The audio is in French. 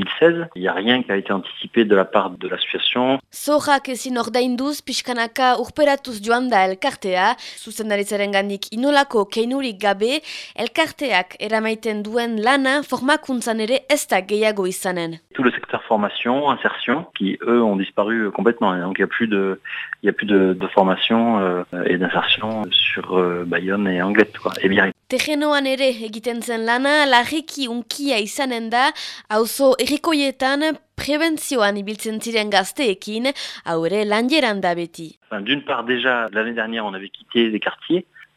2016. Il n'y a rien qui a été anticipé de la part de l'association. Zorrak ezin ordainduz pixkanaka urperatuz joan da elkartea, zuzendaritzaren gandik inolako keinurik gabe, elkarteak eramaiten duen lana formakuntzan ere ez da gehiago izanen. Tout le secteur formation, insertion, qui eux ont disparu complètement. Donc il n'y a plus de, il y a plus de, de formation euh, et d'insertion sur euh, Bayonne et Anglet, quoi, et bien. D'une part déjà, l'année dernière on avait quitté des quartiers,